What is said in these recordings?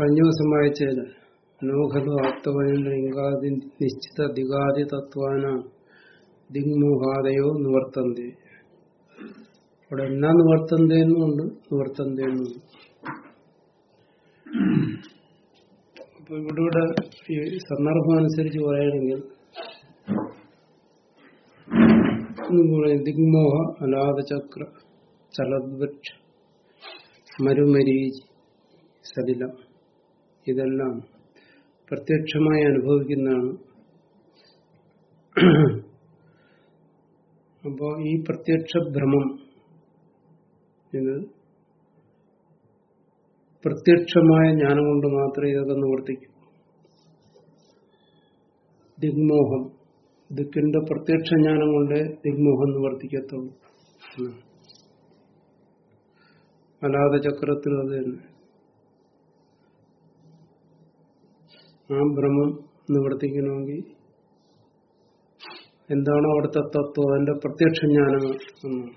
കഴിഞ്ഞ ദിവസം വായിച്ചതിന് നോഖലു ആപ്തവനിൽ ലിംഗാദി നിശ്ചിത ദിഗാദി തത്വാന ദിങ്മോഹാദയോ നിവർത്തന്തി അവിടെ എന്നാ നിവർത്തന്തയെന്നുണ്ട് നിവർത്തന്തയെന്നുണ്ട് അപ്പൊ ഇവിടെ ഇവിടെ ഈ സന്ദർഭം അനുസരിച്ച് പറയുകയാണെങ്കിൽ ദിഗ്മോഹ അനാഥചക്ര ചലദ്വക്ഷ മരുമരീ സലിലം. ഇതെല്ലാം പ്രത്യക്ഷമായി അനുഭവിക്കുന്നതാണ്. അപ്പോ ഈ പ്രത്യക്ഷ ഭ്രമം ഇത് പ്രത്യക്ഷമായ ജ്ഞാനം കൊണ്ട് മാത്രമേ ഇതൊക്കെ നിവർത്തിക്കൂ. ദിഗ്മോഹം. ദിക്കിന്റെ പ്രത്യക്ഷ ജ്ഞാനം കൊണ്ട് ദിഗ്മോഹം നിവർത്തിക്കത്തുള്ളൂ. അനാഥ ചക്രത്തിൽ അത് തന്നെ. ആ ഭ്രമം നിവർത്തിക്കണമെങ്കിൽ എന്താണോ അവിടുത്തെ തത്വം അതിന്റെ പ്രത്യക്ഷ ജ്ഞാനം എന്നാണ്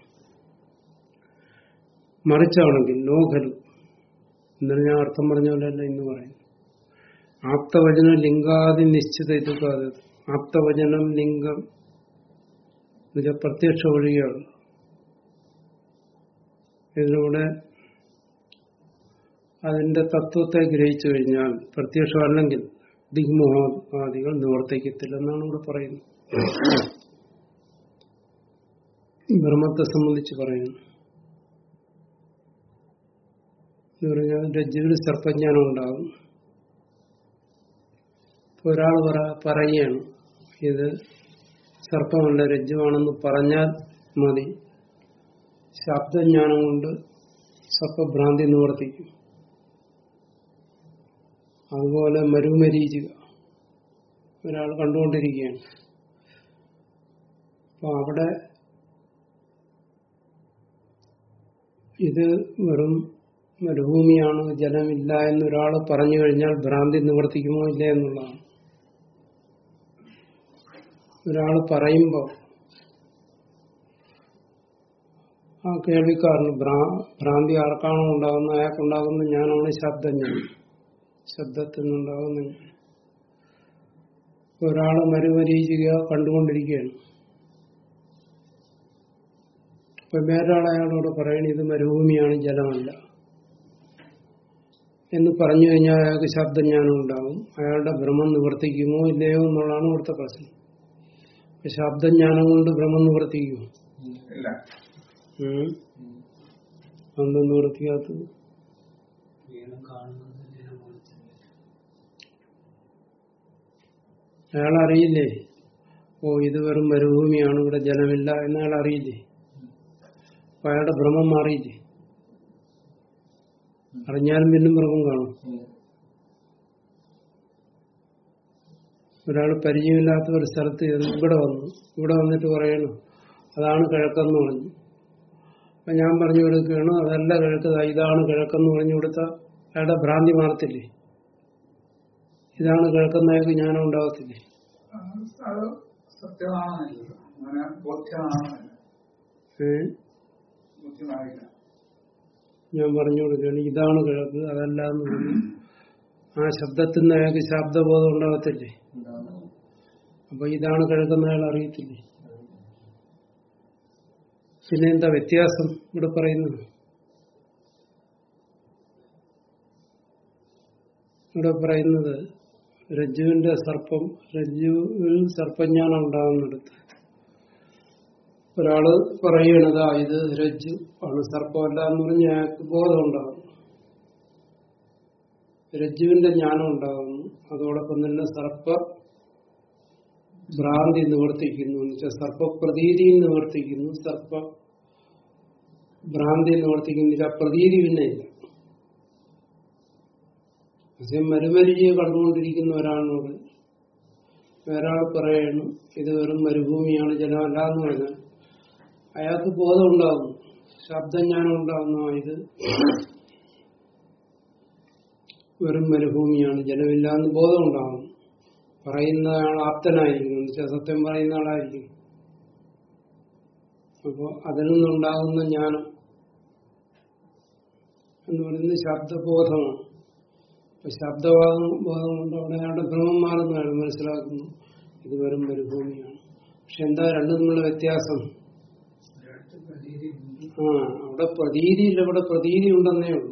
മറിച്ചാണെങ്കിൽ നോഖലു എന്നാലും ഞാൻ അർത്ഥം പറഞ്ഞ പോലെയല്ല ഇന്ന് പറയുന്നു ആപ്തവചനം ലിംഗാദി നിശ്ചിത ഇതുക്കാതെ ആപ്തവചനം ലിംഗം എന്നുവെച്ചാൽ പ്രത്യക്ഷ ഒഴികെയാണ് ഇതിലൂടെ അതിന്റെ തത്വത്തെ ഗ്രഹിച്ചു കഴിഞ്ഞാൽ പ്രത്യക്ഷമല്ലെങ്കിൽ ദിഗ്മോഹാദികൾ നിവർത്തിക്കത്തില്ലെന്നാണ് ഇവിടെ പറയുന്നത്. ബ്രഹ്മത്തെ സംബന്ധിച്ച് പറയുന്നു. എന്ന് പറഞ്ഞാൽ രജ്ജുവിൽ സർപ്പജ്ഞാനം ഉണ്ടാകും ഒരാൾ പറ പറയുകയാണ് ഇത് സർപ്പമല്ല രജ്ജുവാണെന്ന് പറഞ്ഞാൽ മതി. ശബ്ദജ്ഞാനം കൊണ്ട് സർപ്പഭ്രാന്തി നിവർത്തിക്കും. അതുപോലെ മരുമരീചിക. ഒരാൾ കണ്ടുകൊണ്ടിരിക്കുകയാണ്. അപ്പൊ അവിടെ ഇത് വെറും മരുഭൂമിയാണ് ജലമില്ല എന്നൊരാൾ പറഞ്ഞു കഴിഞ്ഞാൽ ഭ്രാന്തി നിവർത്തിക്കുമോ ഇല്ല എന്നുള്ളതാണ്. ഒരാൾ പറയുമ്പോൾ ആ കേൾവിക്കാരന് ഭ്രാന്തി ആർക്കാണോ ഉണ്ടാകുന്നത് അയാൾക്കുണ്ടാകുന്ന ഞാനാണ് ശബ്ദം ഞാൻ ശബ്ദത്തിൽ നിന്നുണ്ടാകുന്ന ഒരാൾ മരുമരീചിക കണ്ടുകൊണ്ടിരിക്കുകയാണ്. ഇപ്പൊ വേറൊരാൾ അയാളോട് പറയണ ഇത് മരുഭൂമിയാണ് ജലമല്ല. എന്ന് പറഞ്ഞു കഴിഞ്ഞാൽ അയാൾക്ക് ശബ്ദജ്ഞാനം ഉണ്ടാവും. അയാളുടെ ഭ്രമം നിവർത്തിക്കുമോ? ഇല്ലയോ എന്നുള്ളതാണ് ഇവിടുത്തെ പ്രശ്നം. ശബ്ദജ്ഞാനം കൊണ്ട് ഭ്രമം നിവർത്തിക്കുമോ? അതൊന്നും നിവർത്തിക്കാത്തത്. അയാൾ അറിയില്ലേ ഓ ഇത് വെറും മരുഭൂമിയാണ് ഇവിടെ ജലമില്ല എന്ന് അയാൾ അറിയില്ലേ അപ്പൊ അയാളുടെ ഭ്രമം മാറിയില്ലേ? അറിഞ്ഞാലും പിന്നും ഭ്രമം കാണും. ഒരാൾ പരിചയമില്ലാത്ത ഒരു സ്ഥലത്ത് ഇവിടെ വന്നു. ഇവിടെ വന്നിട്ട് പറയണു അതാണ് കിഴക്കെന്ന് പറഞ്ഞു. അപ്പൊ ഞാൻ പറഞ്ഞു കൊടുക്കുകയാണ് അതല്ല കിഴക്ക് ഇതാണ് കിഴക്കെന്ന് പറഞ്ഞു കൊടുത്ത. അയാളുടെ ഭ്രാന്തി മാറത്തില്ലേ? ഇതാണ് കേൾക്കുന്നവർക്ക് ജ്ഞാനം ഉണ്ടാകത്തില്ലേ ഞാൻ പറഞ്ഞു കൊടുക്കുകയാണ് ഇതാണ് കിഴക്ക് അതല്ല എന്ന് പറഞ്ഞു ആ ശബ്ദത്തിൽ നിന്ന് അയാൾക്ക് ശബ്ദബോധം ഉണ്ടാകത്തില്ലേ അപ്പൊ ഇതാണ് കിഴക്കുന്ന അയാൾ അറിയത്തില്ലേ? പിന്നെ എന്താ വ്യത്യാസം ഇവിടെ പറയുന്നു ഇവിടെ പറയുന്നത് രജ്ജുവിന്റെ സർപ്പം രജ്ജുവിൽ സർപ്പജ്ഞാനം ഉണ്ടാകുന്നിടത്ത്. ഒരാൾ പറയണതാ ഇത് രജ്ജു ആണ് സർപ്പമല്ല എന്ന് പറഞ്ഞ് അയാൾക്ക് ബോധം രജ്ജുവിന്റെ ജ്ഞാനം ഉണ്ടാകുന്നു. അതോടൊപ്പം തന്നെ സർപ്പ ഭ്രാന്തി നിവർത്തിക്കുന്നു സർപ്പപ്രതീതി നിവർത്തിക്കുന്നു. സർപ്പ ഭ്രാന്തി നിവർത്തിക്കുന്നില്ല പ്രതീതി പിന്നെ ഇല്ല. പക്ഷെ മരുമരിചയെ കണ്ടുകൊണ്ടിരിക്കുന്ന വേറെ ആൾ പറയണം ഇത് വെറും മരുഭൂമിയാണ് ജലമല്ല എന്ന് പറഞ്ഞാൽ അയാൾക്ക് ബോധം ഉണ്ടാകുന്നു ശബ്ദജ്ഞാനം ഉണ്ടാകുന്നു ഇത്. വെറും മരുഭൂമിയാണ് ജലമില്ല എന്ന് ബോധം ഉണ്ടാകുന്നു പറയുന്ന ആൾ ആപ്തനായിരിക്കും എന്ന് വെച്ചാൽ സത്യം പറയുന്ന ആളായിരിക്കും. അപ്പോൾ അതിൽ നിന്നുണ്ടാകുന്ന ജ്ഞാനം എന്ന് പറയുന്നത് ശബ്ദബോധമാണ്. ശബ്ദവാദം ബോധം കൊണ്ട് അവിടെ അയാളുടെ ഭ്രമം മാറുന്നു അയാൾ മനസ്സിലാക്കുന്നു. ഇത് വെറും മരുഭൂമിയാണ്. പക്ഷെ എന്താ രണ്ടും തമ്മിലുള്ള വ്യത്യാസം? ആ അവിടെ പ്രതീതി ഇല്ല ഇവിടെ പ്രതീതി ഉണ്ടെന്നേ ഉള്ളൂ.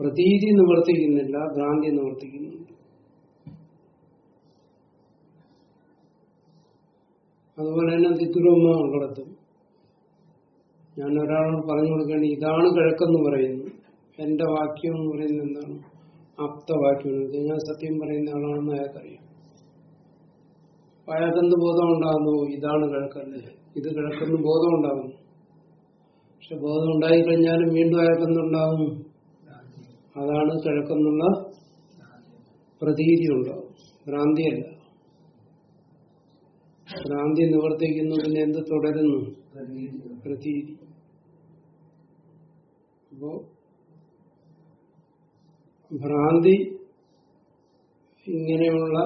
പ്രതീതി നിവർത്തിക്കുന്നില്ല ഭ്രാന്തി നിവർത്തിക്കുന്നുണ്ട് അതുപോലെ തന്നെ തിത്തുരമ്മ ഉള്ളിടത്തും. ഞാൻ ഒരാളോട് പറഞ്ഞു കൊടുക്കേണ്ടി ഇതാണ് കിഴക്കെന്ന് പറയുന്നു. എന്റെ വാക്യം എന്ന് പറയുന്നത് എന്താണ്? ആപ്തവാക്യം എന്ന് വെച്ചാൽ ഞാൻ സത്യം പറയുന്ന ആളാണെന്ന് അയാൾക്കറിയാം. അയാൾക്കെന്ത് ബോധം ഉണ്ടാകുന്നു ഇതാണ് കിഴക്കല്ല് ഇത് കിഴക്കെന്ന് ബോധം ഉണ്ടാകുന്നു പക്ഷെ ബോധം ഉണ്ടായിക്കഴിഞ്ഞാലും വീണ്ടും അയാൾക്കെന്തുണ്ടാകും? അതാണ് കിഴക്കെന്നുള്ള പ്രതീതി ഉണ്ടാവും ഭ്രാന്തിയല്ല. ഭ്രാന്തി നിവർത്തിക്കുന്നു പിന്നെ എന്ത് തുടരുന്നു? പ്രതീതി. അപ്പോ ഭ്രാന്തി ഇങ്ങനെയുള്ള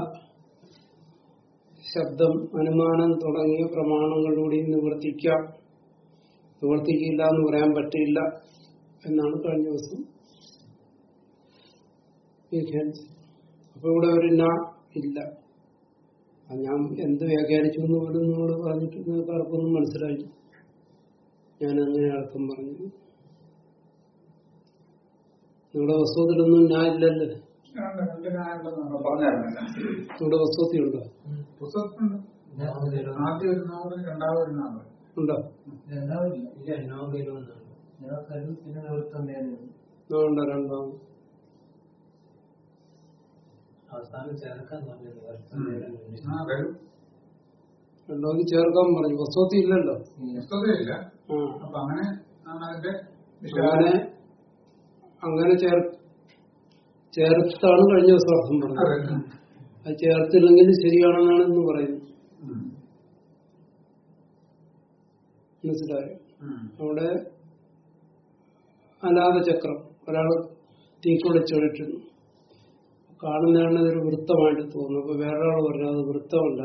ശബ്ദം അനുമാനം തുടങ്ങിയ പ്രമാണങ്ങളിലൂടെ നിവർത്തിക്കാം. നിവർത്തിക്കില്ല എന്ന് പറയാൻ പറ്റില്ല എന്നാണ് കഴിഞ്ഞ ദിവസം അപ്പൊ ഇവിടെ ഒരു ന ഇല്ല. ഞാൻ എന്ത് വ്യാഖ്യാനിച്ചു എന്ന് പോലും നിങ്ങളോട് പറഞ്ഞിട്ട് നിങ്ങൾക്ക് മനസ്സിലായി ഞാൻ അങ്ങനെ അർത്ഥം പറഞ്ഞത് നിങ്ങളുടെ വസ്തുതയിലൊന്നും ഞാൻ ഇല്ലല്ലോ ഇവിടെ വസ്തുത ഉണ്ടോ? പുസ്തകത്തിലുണ്ട്. ആദ്യം ഒരു നോവൽ രണ്ടാമത് ഒരു നോവൽ ഉണ്ടോ? രണ്ടാമതില്ല ഇല്ല. നോബലും എന്നാണ് ഞങ്ങൾക്കത് പിന്നെ നിവൃത്തം തന്നെയാണ് ഞാൻ ഉണ്ടോ രണ്ടാമത് അവസാനം ചേർക്കാൻ പറഞ്ഞു. രണ്ടാമത് ചേർക്കാൻ പറഞ്ഞു. വസ്തുത ഇല്ലല്ലോ. വസ്തുതയില്ല അപ്പൊ അങ്ങനെ ആണ് അതിന്റെ അങ്ങനെ ചേർ ചേർത്താണ് കഴിഞ്ഞ ദിവസം അർത്ഥം. പറഞ്ഞത്. അത് ചേർത്തില്ലെങ്കിൽ ശരിയാണെന്നാണ് ഇന്ന് പറയുന്നത്. മനസ്സിലായോ. അവിടെ അനാഥ ചക്രം. ഒരാൾ തീക്കൊളിച്ചൊഴിട്ടുന്നു കാണുന്നതാണ് ഒരു വൃത്തമായിട്ട് തോന്നുന്നു അപ്പൊ വേറൊരാൾ പറഞ്ഞു അത് വൃത്തമല്ല.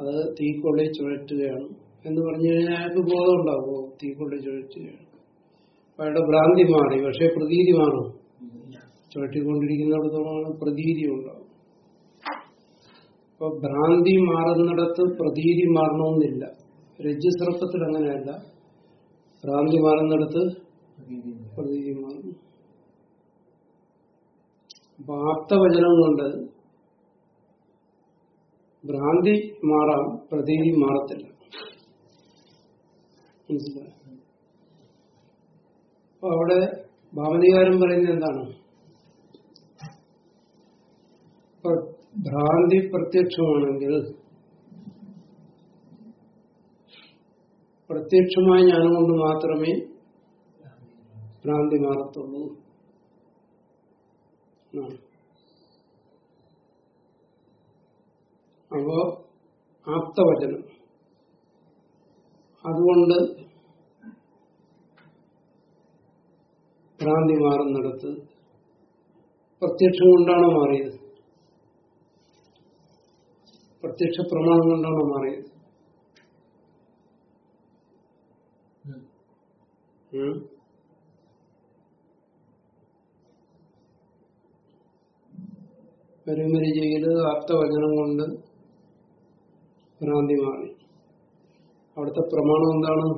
അത് തീക്കൊള്ളി ചുഴറ്റുകയാണ് എന്ന് പറഞ്ഞു കഴിഞ്ഞാൽ അയാൾക്ക് ബോധം ഉണ്ടാവുമോ? തീക്കൊള്ളി ചുഴറ്റുകയാണ് അയാളുടെ ഭ്രാന്തി മാറി പക്ഷെ പ്രതീതി മാറും ചുഴറ്റിക്കൊണ്ടിരിക്കുന്നിടത്തോളമാണ് പ്രതീതി ഉണ്ടാവും അപ്പൊ ഭ്രാന്തി മാറുന്നിടത്ത് പ്രതീതി മാറണമെന്നില്ല. രജ്ജുസർപ്പത്തിൽ അങ്ങനെയല്ല. ഭ്രാന്തി മാറുന്നിടത്ത് പ്രതീതി മാറുന്നു. അപ്പൊ കൊണ്ട് ഭ്രാന്തി മാറാം പ്രതീതി മാറത്തില്ല. മനസ്സിലായോ? അപ്പൊ അവിടെ ഭാവനികാരം പറയുന്നത് എന്താണ്? ഭ്രാന്തി പ്രത്യക്ഷമാണെങ്കിൽ പ്രത്യക്ഷമായ ജ്ഞാനം കൊണ്ട് മാത്രമേ ഭ്രാന്തി മാറത്തുള്ളൂ. അപ്പോ ആപ്തവചനം. അതുകൊണ്ട് ഭ്രാന്തി മാറുന്നിടത്ത് പ്രത്യക്ഷം കൊണ്ടാണോ മാറിയത്? പ്രത്യക്ഷ പ്രമാണം കൊണ്ടാണോ മാറിയത്? ഉം? പെരുമരി ചെയ്ത് ആപ്തവചനം കൊണ്ട് ഭ്രാന്തി മാറി. അവിടുത്തെ പ്രമാണം എന്താണ്?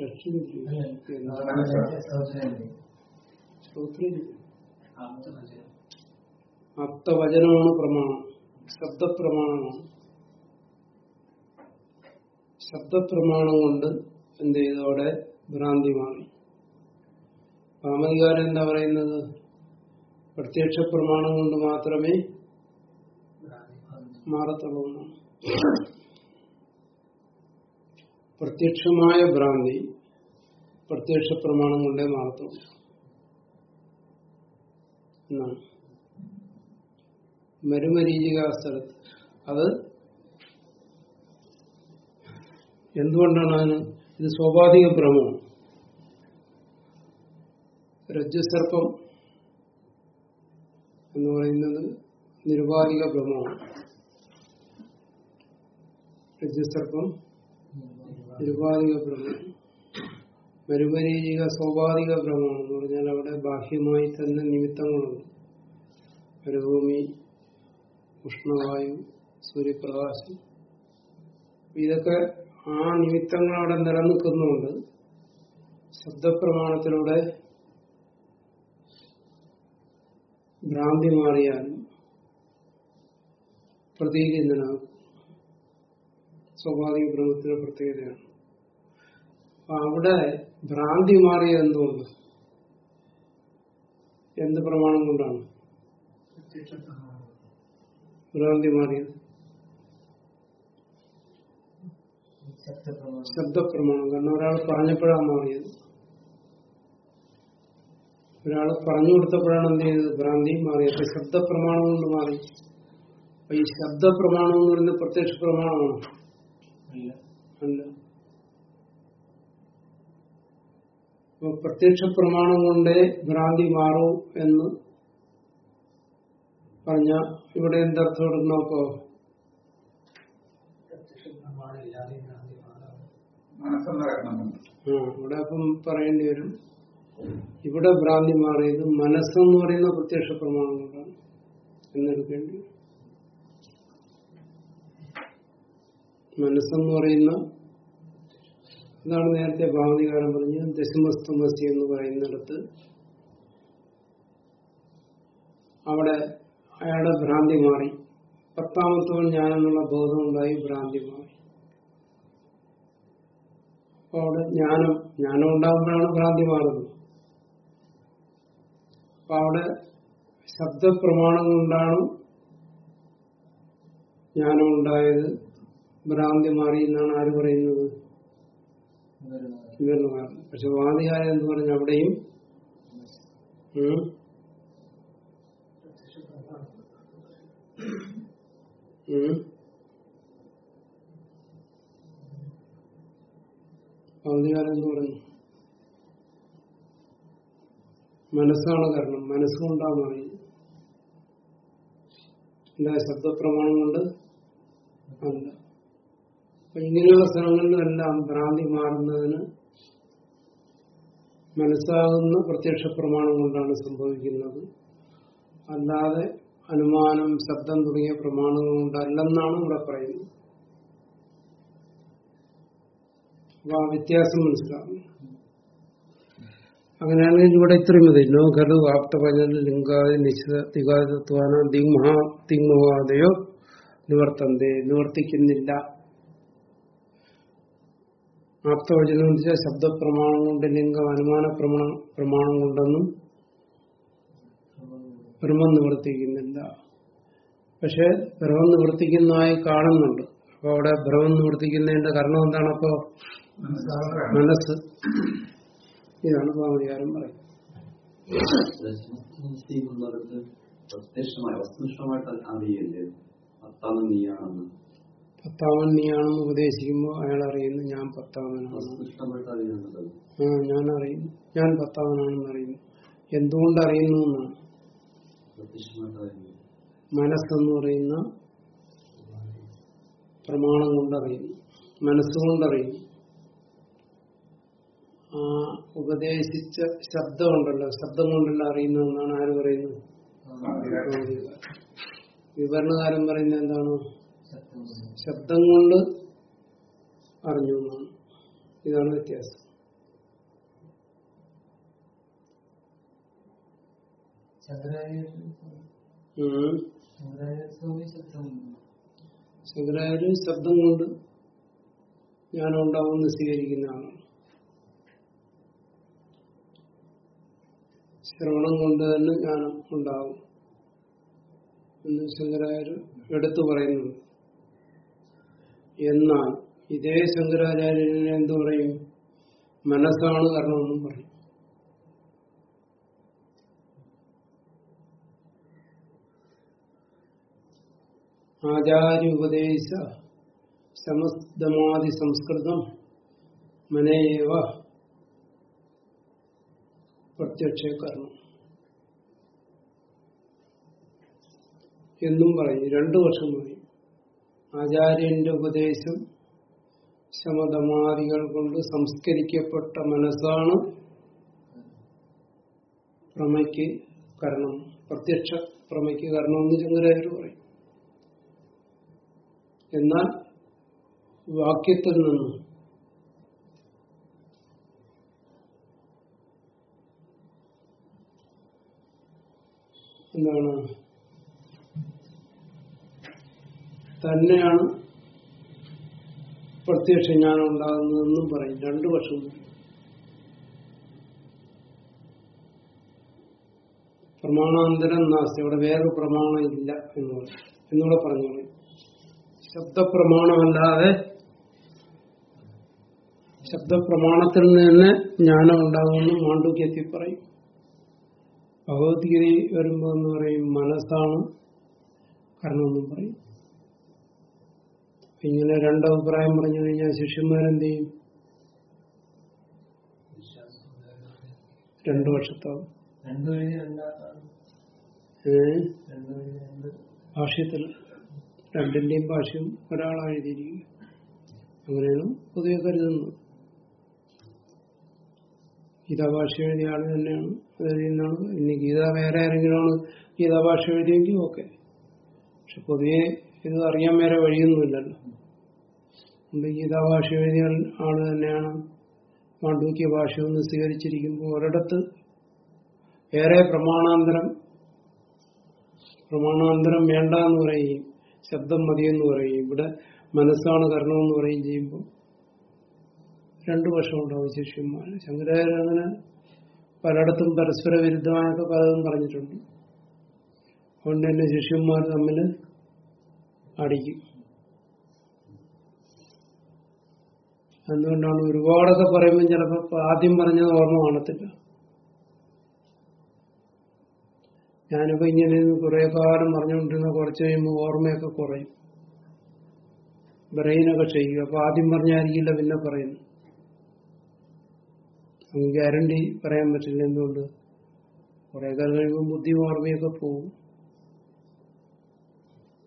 എന്താ? പ്രമാണം ശബ്ദ പ്രമാണം ശബ്ദപ്രമാണമാണ്. ശബ്ദപ്രമാണം കൊണ്ട് എന്ത് ചെയ്തോടെ ഭ്രാന്തി മാറി. പാമതികാരൻ എന്താ പറയുന്നത്? പ്രത്യക്ഷ പ്രമാണം കൊണ്ട് മാത്രമേ മാറത്തുള്ളൂ പ്രത്യക്ഷമായ ഭ്രാന്തി പ്രത്യക്ഷ പ്രമാണം കൊണ്ടേ മാറത്തുള്ളൂ എന്നാണ്. മരുമരീചിക സ്ഥലത്ത് അത് എന്തുകൊണ്ടാണ് അതിന്? ഇത് സ്വാഭാവിക ഭ്രമമാണ്. രജ്ജുസർപ്പം എന്ന് പറയുന്നത് നിരുപാധിക ഭ്രമമാണ്. രജ്ജുസർപ്പം നിരുപാധിക ഭ്രമം പരിപരീചിക സ്വാഭാവിക ബ്രഹ്മമാണ് എന്ന് പറഞ്ഞാൽ അവിടെ ബാഹ്യമായി തന്നെ നിമിത്തങ്ങളുണ്ട്. മരുഭൂമി ഉഷ്ണവായു സൂര്യപ്രകാശം. ഇതൊക്കെ ആ നിമിത്തങ്ങൾ അവിടെ നിലനിൽക്കുന്നുണ്ട്. ശബ്ദപ്രമാണത്തിലൂടെ ഭ്രാന്തി മാറിയാൽ പ്രതീതി നിലനിൽക്കും സ്വാഭാവിക ബ്രഹ്മത്തിന്റെ പ്രത്യേകതയാണ്. അവിടെ ഭ്രാന്തി മാറിയ എന്തുകൊണ്ട്? എന്ത് പ്രമാണം കൊണ്ടാണ്? ഭ്രാന്തി മാറിയത്. ശബ്ദപ്രമാണം. കാരണം ഒരാൾ പറഞ്ഞപ്പോഴാണ് മാറിയത്. ഒരാൾ പറഞ്ഞു കൊടുത്തപ്പോഴാണ് എന്ത് ചെയ്തത്? ഭ്രാന്തി മാറിയത് ശബ്ദപ്രമാണം കൊണ്ട് മാറി. അപ്പൊ ഈ ശബ്ദപ്രമാണം എന്ന് പറയുന്നത് പ്രത്യക്ഷ പ്രമാണമാണ് അല്ല അല്ല അപ്പൊ പ്രത്യക്ഷ പ്രമാണം കൊണ്ടേ ഭ്രാന്തി മാറൂ എന്ന് പറഞ്ഞ ഇവിടെ എന്തർത്ഥം അപ്പോ കാരണം ഇവിടെ അപ്പം പറയേണ്ടി വരും. ഇവിടെ ഭ്രാന്തി മാറിയത് മനസ്സെന്ന് പറയുന്ന പ്രത്യക്ഷ പ്രമാണം കൊണ്ടാണ് എന്നെടുക്കേണ്ടി മനസ്സെന്ന് പറയുന്ന ഇതാണ് നേരത്തെ ഭാവനികാരം പറഞ്ഞ് ദശമസ്തമസി എന്ന് പറയുന്നിടത്ത് അവിടെ അയാളുടെ ഭ്രാന്തി മാറി. പത്താമത്തവൻ ഞാനെന്നുള്ള ബോധമുണ്ടായി ഭ്രാന്തി മാറി. അപ്പൊ അവിടെ ജ്ഞാനം ജ്ഞാനം ഉണ്ടാകുമ്പോഴാണ് ഭ്രാന്തി മാറുന്നത്. അപ്പൊ അവിടെ ശബ്ദപ്രമാണം കൊണ്ടാണ് ജ്ഞാനം ഉണ്ടായത് ഭ്രാന്തി മാറി എന്നാണ് ആര് പറയുന്നത്? പറയുന്നത് പക്ഷെ വാദികാരൻ എന്ന് പറഞ്ഞ അവിടെയും വാദികാരൻ എന്ന് പറഞ്ഞു. മനസ്സാണ് കാരണം. മനസ്സുകൊണ്ടാണ് അറിയുന്നത് എന്താ ശബ്ദപ്രമാണം കൊണ്ട് അല്ല. ഇങ്ങനെയുള്ള സ്ഥലങ്ങളിലെല്ലാം ഭ്രാന്തി മാറുന്നതിന് മനസ്സാകുന്ന പ്രത്യക്ഷ പ്രമാണം കൊണ്ടാണ് സംഭവിക്കുന്നത്. അല്ലാതെ അനുമാനം ശബ്ദം തുടങ്ങിയ പ്രമാണങ്ങൾ കൊണ്ടല്ലെന്നാണ് ഇവിടെ പറയുന്നത്. അപ്പൊ ആ വ്യത്യാസം മനസ്സിലാകുന്നു അങ്ങനെയാണെങ്കിൽ ഇവിടെ ഇത്രയും മതി. നോ ഖലു ആപ്തപഞ്ഞ ലിംഗാതി നിശ്ചിത തികാതത്വാന ദിംഹ തിങ്മഹാദയോ നിവർത്തന്തേ. നിവർത്തിക്കുന്നില്ല. ആപ്തവചനം എന്ന് വെച്ചാൽ ശബ്ദപ്രമാണം കൊണ്ട് ലിംഗം അനുമാന പ്രമാണ പ്രമാണം കൊണ്ടൊന്നും ബ്രഹ്മം നിവർത്തിക്കുന്നില്ല. പക്ഷെ ബ്രഹ്മം നിവർത്തിക്കുന്നതായി കാണുന്നുണ്ട്. അപ്പൊ അവിടെ ബ്രഹ്മം നിവർത്തിക്കുന്നതിന്റെ കാരണം എന്താണ് അപ്പോ? മനസ്സ്. ഇതാണ് സ്വാമികാരം പറയുന്നത്. പ്രത്യക്ഷമായി വസ്തുനിഷ്ഠമായിട്ട് അറിയില്ലേ അത്താന്ന് നീയാണെന്ന്. പത്താമൻ നീയാണെന്ന് ഉപദേശിക്കുമ്പോൾ അയാൾ അറിയുന്നു ഞാൻ പത്താമനാണ്. ആ ഞാൻ അറിയുന്നു ഞാൻ പത്താമനാണെന്ന് അറിയുന്നു എന്തുകൊണ്ട് അറിയുന്നു എന്നാണ്. മനസ്സെന്ന് പറയുന്ന പ്രമാണം കൊണ്ടറിയുന്നു മനസ്സുകൊണ്ടറിയുന്നു ആ ഉപദേശിച്ച ശബ്ദം ശബ്ദമുണ്ടല്ലോ. ശബ്ദം കൊണ്ടല്ല അറിയുന്നതെന്നാണ് ആര് പറയുന്നത്? വിവരണകാരൻ പറയുന്നത് എന്താണ്? ശബ്ദം കൊണ്ട് അറിഞ്ഞു എന്നാണ്. ഇതാണ് വ്യത്യാസം. ശങ്കരാചാര്യ ശബ്ദം കൊണ്ട് ജ്ഞാനം ഉണ്ടാവുമെന്ന് സ്വീകരിക്കുന്ന ആളാണ് ശ്രവണം കൊണ്ട് തന്നെ ജ്ഞാനം ഉണ്ടാവും എന്ന് ശങ്കരാചാര്യ എടുത്തു പറയുന്നുണ്ട്. എന്നാൽ ഇതേ ശങ്കരാചാര്യനെ എന്തു പറയും? മനസ്സാണ് കാരണമെന്നും പറയും. ആചാര്യ ഉപദേശ സമസ്തമാതി സംസ്കൃതം മനയേവ പ്രത്യക്ഷ കർമ്മം എന്നും പറയും. രണ്ടു വർഷം പറയും. ആചാര്യന്റെ ഉപദേശം ശമതമാദികൾ കൊണ്ട് സംസ്കരിക്കപ്പെട്ട മനസ്സാണ് പ്രമയ്ക്ക് കാരണം പ്രത്യക്ഷ പ്രമയ്ക്ക് കരണമെന്ന് ചന്ദ്രയർ പറയും. എന്നാൽ വാക്യത്തിൽ നിന്ന് എന്താണ് തന്നെയാണ് പ്രത്യക്ഷ ജ്ഞാനം ഉണ്ടാകുന്നതെന്നും പറയും. രണ്ടു വർഷം പ്രമാണാന്തരം നാസ്തി. അവിടെ വേറൊരു പ്രമാണം ഇല്ല എന്ന് പറയും എന്നൂടെ പറഞ്ഞു. ശബ്ദപ്രമാണമല്ലാതെ ശബ്ദപ്രമാണത്തിൽ നിന്ന് ജ്ഞാനം ഉണ്ടാകുമെന്ന് മാണ്ഡുക്യത്തിൽ പറയും. ഭഗവത്ഗീതി വരുമ്പോ എന്ന് പറയും മനസ്സാണ് കാരണമെന്നും പറയും. ഇങ്ങനെ രണ്ടഭിപ്രായം പറഞ്ഞു കഴിഞ്ഞാൽ ശിഷ്യന്മാരെന്ത് ചെയ്യും രണ്ടു വർഷത്തോളം ഭാഷ്യത്തിൽ രണ്ടിന്റെയും ഭാഷ്യം ഒരാളാണ് എഴുതിയിരിക്കുക അങ്ങനെയാണ് പൊതുവെ കരുതുന്നത്. ഗീതാഭാഷ എഴുതിയ ആൾ തന്നെയാണ് അത് എഴുതിയെന്നാണ് ഇനി ഗീത വേറെ ആരെങ്കിലുമാണ് ഗീതാഭാഷ എഴുതിയെങ്കിൽ ഓക്കെ പക്ഷെ പൊതുവെ ഇത് അറിയാൻ വേറെ വഴിയൊന്നുമില്ലല്ലോ. ഗീതാഭാഷ എഴുതിയ ആൾ തന്നെയാണ്. ഭാഷ ഒന്ന് സ്വീകരിച്ചിരിക്കുമ്പോൾ ഒരിടത്ത് ഏറെ പ്രമാണാന്തരം പ്രമാണാന്തരം വേണ്ട എന്ന് പറയുകയും ശബ്ദം മതിയെന്ന് പറയുകയും ഇവിടെ മനസ്സാണ് കരണമെന്ന് പറയുകയും ചെയ്യുമ്പോൾ രണ്ടു വർഷമുണ്ടാവും ശിഷ്യന്മാർ. ശങ്കരാചാര്യ അങ്ങനെ പലയിടത്തും പരസ്പര വിരുദ്ധമായൊക്കെ പലതും പറഞ്ഞിട്ടുണ്ട്. അതുകൊണ്ട് തന്നെ ശിഷ്യന്മാർ തമ്മിൽ അടിക്കും. എന്തുകൊണ്ടാണ് ഒരുപാടൊക്കെ പറയുമ്പോൾ ചിലപ്പോൾ ആദ്യം പറഞ്ഞത് ഓർമ്മ കാണത്തില്ല. ഞാനിപ്പോ ഇങ്ങനെ കുറെ കാലം പറഞ്ഞുകൊണ്ടിരുന്ന കുറച്ച് കഴിയുമ്പോൾ ഓർമ്മയൊക്കെ കുറയും. ബ്രെയിനൊക്കെ ചെയ്യുക അപ്പൊ ആദ്യം പറഞ്ഞായിരിക്കില്ല പിന്നെ പറയുന്നു. നമുക്ക് ഗ്യാരണ്ടി പറയാൻ പറ്റില്ല എന്തുകൊണ്ട്? കുറെ കാലം കഴിയുമ്പോൾ ബുദ്ധി ഓർമ്മയൊക്കെ പോകും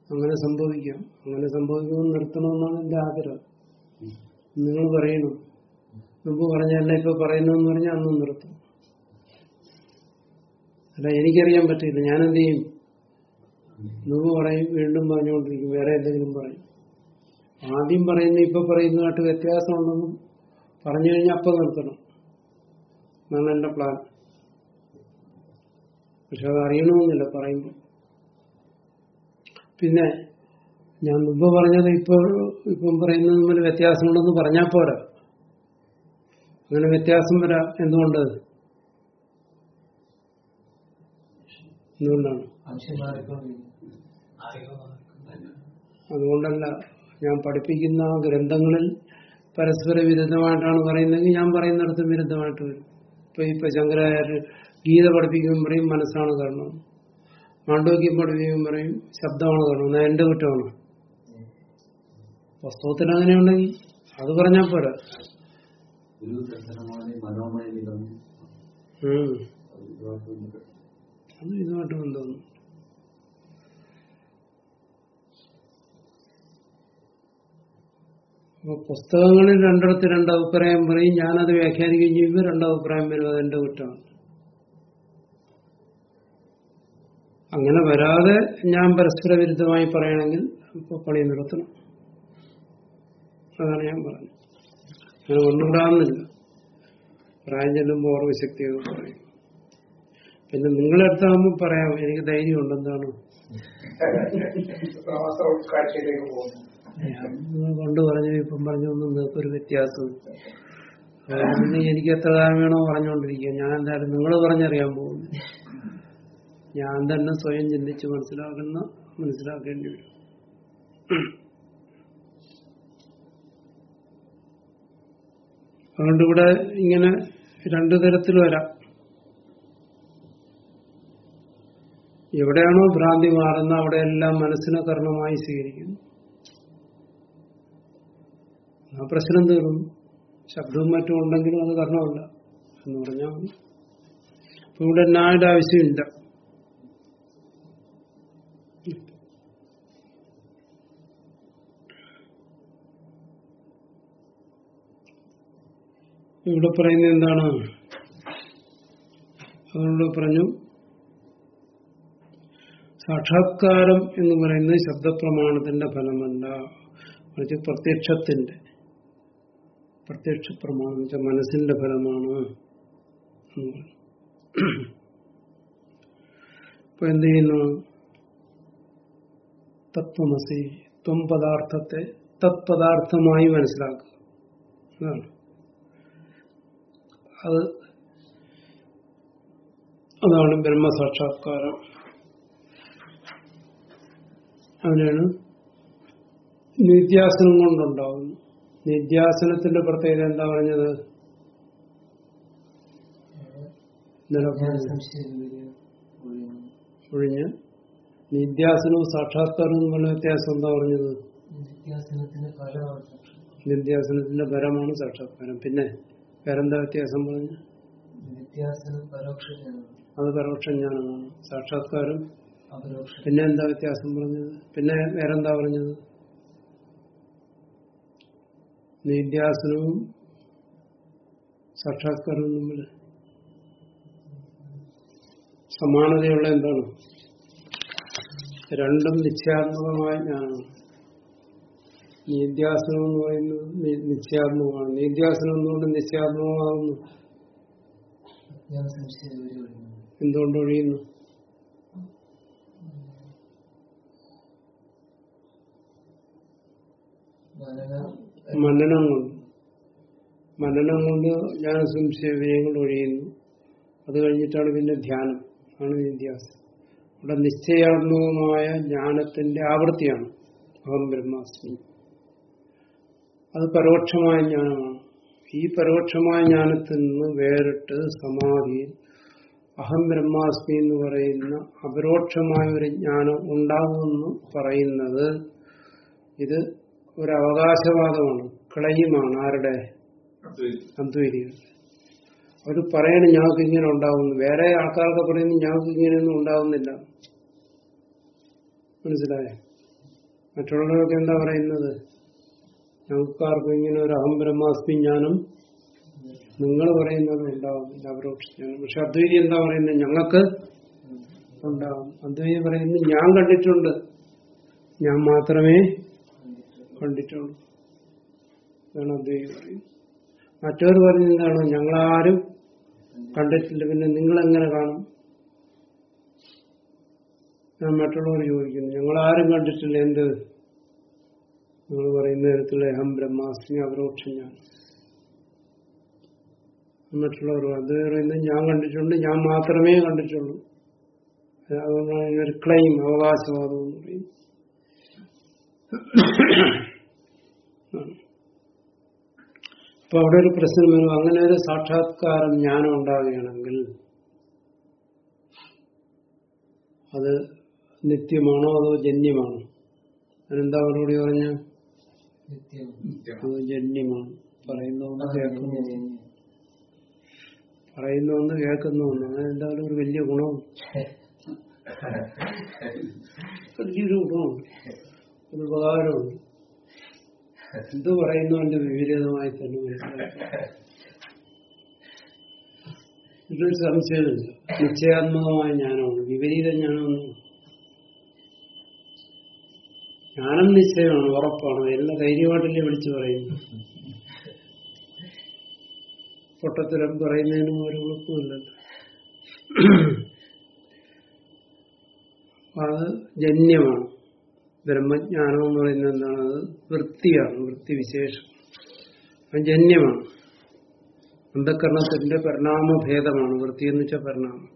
അങ്ങനെ സംഭവിക്കാം. അങ്ങനെ സംഭവിക്കുമ്പോൾ നിർത്തണമെന്നാണ് എന്റെ ആഗ്രഹം. നിങ്ങൾ പറയണം മുമ്പ് പറഞ്ഞല്ല ഇപ്പൊ പറയുന്നതെന്ന് പറഞ്ഞാൽ അന്നും നിർത്തും. അല്ല എനിക്കറിയാൻ പറ്റില്ല. ഞാൻ എന്ത് ചെയ്യും? മുമ്പ് പറയും വീണ്ടും പറഞ്ഞുകൊണ്ടിരിക്കും. വേറെ എന്തെങ്കിലും പറയും. ആദ്യം പറയുന്ന ഇപ്പൊ പറയുന്നതായിട്ട് വ്യത്യാസമുണ്ടെന്നും പറഞ്ഞു കഴിഞ്ഞാൽ അപ്പം നിർത്തണം. എന്നാണ് എന്റെ പ്ലാൻ. പക്ഷെ അത് അറിയണമെന്നില്ല പറയുമ്പോൾ പിന്നെ ഞാൻ മുമ്പ് പറഞ്ഞത് ഇപ്പോൾ ഇപ്പം പറയുന്നത് തമ്മിൽ വ്യത്യാസമുണ്ടെന്ന് പറഞ്ഞാൽ പോരാ. അങ്ങനെ വ്യത്യാസം വരാം എന്തുകൊണ്ട്? അതുകൊണ്ടല്ല ഞാൻ പഠിപ്പിക്കുന്ന ഗ്രന്ഥങ്ങളിൽ പരസ്പര വിരുദ്ധമായിട്ടാണ് പറയുന്നതെങ്കിൽ ഞാൻ പറയുന്നിടത്ത് വിരുദ്ധമായിട്ട് വരും. ഇപ്പൊ ഇപ്പൊ ശങ്കരാചാര്യ ഗീത പഠിപ്പിക്കുമ്പോൾ പറയും മനസ്സാണ് കാരണം. മാണ്ഡവ്യം പഠിപ്പിക്കുമ്പോൾ പറയും ശബ്ദമാണ് കാരണം. എന്റെ കുറ്റമാണ്? പുസ്തകത്തിൽ അങ്ങനെയുണ്ടെങ്കിൽ അത് പറഞ്ഞാൽ പോരാ. അത് ഇതുമായിട്ട് ബന്ധമൊന്നും അപ്പൊ പുസ്തകങ്ങളിൽ രണ്ടിടത്ത് രണ്ടഭിപ്രായം പറയും. ഞാനത് വ്യാഖ്യാനിക്കുകയും ചെയ്യുമ്പോൾ രണ്ടഭിപ്രായം വരും. അതെന്റെ കുറ്റമാണ്. അങ്ങനെ വരാതെ ഞാൻ പരസ്പര വിരുദ്ധമായി പറയണമെങ്കിൽ ഇപ്പൊ പണി നിർത്തണം അതാണ് ഞാൻ പറഞ്ഞത് അങ്ങനെ ഒന്നുണ്ടാകുന്നില്ല പ്രായം ചെല്ലുമ്പോൾ ഓർമ്മശക്തിയൊക്കെ പറയും. പിന്നെ നിങ്ങളെടുത്താകുമ്പോൾ പറയാം എനിക്ക് ധൈര്യം ഉണ്ടെന്നാണ്. കൊണ്ട് പറഞ്ഞു ഇപ്പം പറഞ്ഞൊന്നും നിങ്ങൾക്ക് ഒരു വ്യത്യാസം. എനിക്ക് എത്ര കാലം വേണോ പറഞ്ഞുകൊണ്ടിരിക്കുക. ഞാൻ എന്തായാലും നിങ്ങൾ പറഞ്ഞറിയാൻ പോകുന്നു. ഞാൻ തന്നെ സ്വയം ചിന്തിച്ച് മനസ്സിലാക്കുന്ന മനസ്സിലാക്കേണ്ടി വരും. അതുകൊണ്ട് ഇവിടെ ഇങ്ങനെ രണ്ടു തരത്തിൽ വരാം. എവിടെയാണോ ഭ്രാന്തി മാറുന്ന അവിടെയെല്ലാം മനസ്സിനെ കർണമായി സ്വീകരിക്കുന്നു ആ പ്രശ്നം തീർന്നു. ശബ്ദവും മറ്റും ഉണ്ടെങ്കിലും അത് കർണമല്ല എന്ന് പറഞ്ഞാൽ ഇവിടെ നായുടെ ആവശ്യമില്ല. ഇവിടെ പറയുന്നത് എന്താണ്? അതുകൊണ്ട് പറഞ്ഞു സാക്ഷാത്കാരം എന്ന് പറയുന്നത് ശബ്ദപ്രമാണത്തിന്റെ ഫലമല്ല. മറിച്ച് പ്രത്യക്ഷത്തിന്റെ. പ്രത്യക്ഷ പ്രമാണം വെച്ചാൽ മനസ്സിന്റെ ഫലമാണ്. ഇപ്പൊ എന്ത് ചെയ്യുന്നു? തത്വമസി ത്വം പദാർത്ഥത്തെ തത്പദാർത്ഥമായി മനസ്സിലാക്കുക. അതാണ്. അത് അതാണ് ബ്രഹ്മസാക്ഷാത്കാരം. അതിനാണ് നിത്യാസനം കൊണ്ടുണ്ടാവുന്നു നിത്യാസനത്തിന്റെ പ്രത്യേകത എന്താ പറഞ്ഞത്? ഒഴിഞ്ഞ്. നിത്യാസനവും സാക്ഷാത്കാരവും തമ്മിലുള്ള വ്യത്യാസം എന്താ പറഞ്ഞത്? നിത്യാസനത്തിന്റെ ഫലമാണ് സാക്ഷാത്കാരം. പിന്നെ വേറെന്താ വ്യത്യാസം പറഞ്ഞു? അത് പരോക്ഷ ജ്ഞാനമാണ് സാക്ഷാത്കാരം? പിന്നെ എന്താ വ്യത്യാസം പറഞ്ഞത്? പിന്നെ വേറെന്താ പറഞ്ഞത്? നിത്യാസനവും സാക്ഷാത്കാരവും തമ്മിൽ സമാനതയുള്ള എന്താണ്? രണ്ടും നിശ്ചയാത്മകമായ ജ്ഞാനമാണ് നിത്യാസനം എന്ന് പറയുന്നത് നിശ്ചയാത്മകമാണ് നിത്യാസനം എന്തുകൊണ്ട് നിശ്ചയാത്മകമാകുന്നു എന്തുകൊണ്ട് ഒഴിയുന്നു? മനനം കൊണ്ട്. മനനം കൊണ്ട് ഞാൻ സംശയ വിജയങ്ങൾ ഒഴിയുന്നു. അത് കഴിഞ്ഞിട്ടാണ് പിന്നെ ധ്യാനം. ആണ് നിത്യാസം ഇവിടെ നിശ്ചയാത്മകമായ ജ്ഞാനത്തിന്റെ ആവൃത്തിയാണ്. അഹം ബ്രഹ്മാസ്മി. അത് പരോക്ഷമായ ജ്ഞാനമാണ്. ഈ പരോക്ഷമായ ജ്ഞാനത്തിൽ നിന്ന് വേറിട്ട് സമാധിയിൽ അഹം ബ്രഹ്മാസ്മി എന്ന് പറയുന്ന അപരോക്ഷമായ ഒരു ജ്ഞാനം ഉണ്ടാകുമെന്ന് പറയുന്നത് ഇത് ഒരു അവകാശവാദമാണ് ക്ലെയിമാണ്. ആരുടെ? അദ്വൈതികൾ അവർ പറയണ ഞങ്ങൾക്ക് ഇങ്ങനെ ഉണ്ടാവുന്നു വേറെ ആൾക്കാർക്ക് പറയുന്നു ഞങ്ങൾക്ക് ഇങ്ങനെയൊന്നും ഉണ്ടാവുന്നില്ല. മനസ്സിലായോ? മറ്റുള്ളവരൊക്കെ എന്താ പറയുന്നത്? ഞങ്ങൾക്കാർക്കും ഇങ്ങനെ ഒരു അഹം ബ്രഹ്മാസ്മി ജ്ഞാനം നിങ്ങൾ പറയുന്നത് ഉണ്ടാവും അപരോക്ഷ ജ്ഞാനം പക്ഷെ അദ്വൈതി എന്താ പറയുന്നത്? ഞങ്ങൾക്ക് ഉണ്ടാവും. അദ്വൈതി പറയുന്നത് ഞാൻ കണ്ടിട്ടുണ്ട്. ഞാൻ മാത്രമേ കണ്ടിട്ടുള്ളൂ. അദ്വൈതി പറയുന്നത്. മറ്റവർ പറയുന്നത് എന്താണ്? ഞങ്ങളാരും കണ്ടിട്ടില്ല. പിന്നെ നിങ്ങൾ എങ്ങനെ കാണും? ഞാൻ മറ്റുള്ളവർ ചോദിക്കുന്നു. ഞങ്ങളാരും കണ്ടിട്ടില്ല. എന്ത്? നിങ്ങൾ പറയുന്ന തരത്തിലുള്ള അഹം ബ്രഹ്മാസ്മി അപരോക്ഷം ഞാൻ. മറ്റുള്ളവർ അത് പറയുന്നത് ഞാൻ കണ്ടിട്ടുണ്ട് ഞാൻ മാത്രമേ കണ്ടിട്ടുള്ളൂ. അതുകൊണ്ടാണ് ഒരു ക്ലെയിം അവകാശവാദം എന്ന് പറയും അപ്പൊ അവിടെ ഒരു പ്രശ്നം വരും അങ്ങനെ ഒരു സാക്ഷാത്കാരം ജ്ഞാനം ഉണ്ടാവുകയാണെങ്കിൽ അത് നിത്യമാണോ അതോ ജന്യമാണോ? അതിനെന്താ മറുപടി പറഞ്ഞ ജന്യമാണ് പറയുന്നതുകൊണ്ട് കേൾക്കുന്നു ഇങ്ങനെ പറയുന്നതുകൊണ്ട് കേൾക്കുന്നുണ്ട് അങ്ങനെ എന്തായാലും ഒരു വലിയ ഗുണവും. വലിയൊരു ഗുണവും. ഒരു ഉപകാരവും. എന്ത് പറയുന്നു എന്റെ വിപരീതമായി തന്നെ മനസ്സിലാക്കി ഇതൊരു സംശയമില്ല നിശ്ചയാത്മകമായ ജ്ഞാനമാണ്. വിപരീത ജ്ഞാനമൊന്നും ജ്ഞാനം നിശ്ചയമാണ് ഉറപ്പാണ്. എല്ലാ ധൈര്യമായിട്ടല്ലേ വിളിച്ചു പറയുന്നു പൊട്ടത്തരം പറയുന്നതിനും ഒരു കുഴപ്പമില്ലല്ലോ അത് ജന്യമാണ്. ബ്രഹ്മജ്ഞാനം എന്ന് പറയുന്നത് എന്താണ്? അത് വൃത്തിയാണ് വൃത്തിവിശേഷം. അത് ജന്യമാണ്. അന്ധകരണത്തിന്റെ പരിണാമഭേദമാണ്. വൃത്തി എന്ന് വെച്ചാൽ പരിണാമം.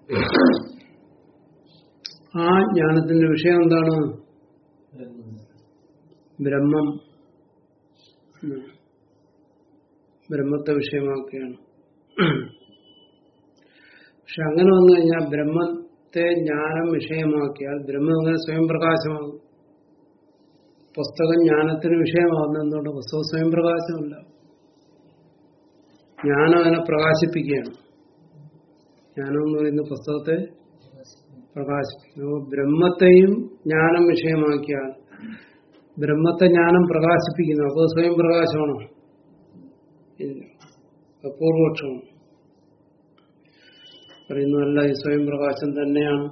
ആ ജ്ഞാനത്തിന്റെ വിഷയം എന്താണ്? ബ്രഹ്മം. ബ്രഹ്മത്തെ വിഷയമാക്കുകയാണ്. പക്ഷെ അങ്ങനെ വന്നു കഴിഞ്ഞാൽ ബ്രഹ്മത്തെ ജ്ഞാനം വിഷയമാക്കിയാൽ ബ്രഹ്മം അങ്ങനെ സ്വയം പ്രകാശമാകും. പുസ്തകം ജ്ഞാനത്തിന് വിഷയമാകുന്ന എന്തുകൊണ്ട്? പുസ്തകം സ്വയം പ്രകാശമല്ല. ജ്ഞാനം അതിനെ പ്രകാശിപ്പിക്കുകയാണ്. ജ്ഞാനം എന്ന് പറയുന്ന പുസ്തകത്തെ പ്രകാശിപ്പിക്കുന്നു. ബ്രഹ്മത്തെയും ജ്ഞാനം വിഷയമാക്കിയാൽ ബ്രഹ്മത്തെ ജ്ഞാനം പ്രകാശിപ്പിക്കുന്നു അപ്പോൾ സ്വയം പ്രകാശമാണോ. ഇല്ല. അപൂർവക്ഷമാണ് പറയുന്നതല്ല ഈ സ്വയം പ്രകാശം തന്നെയാണ്.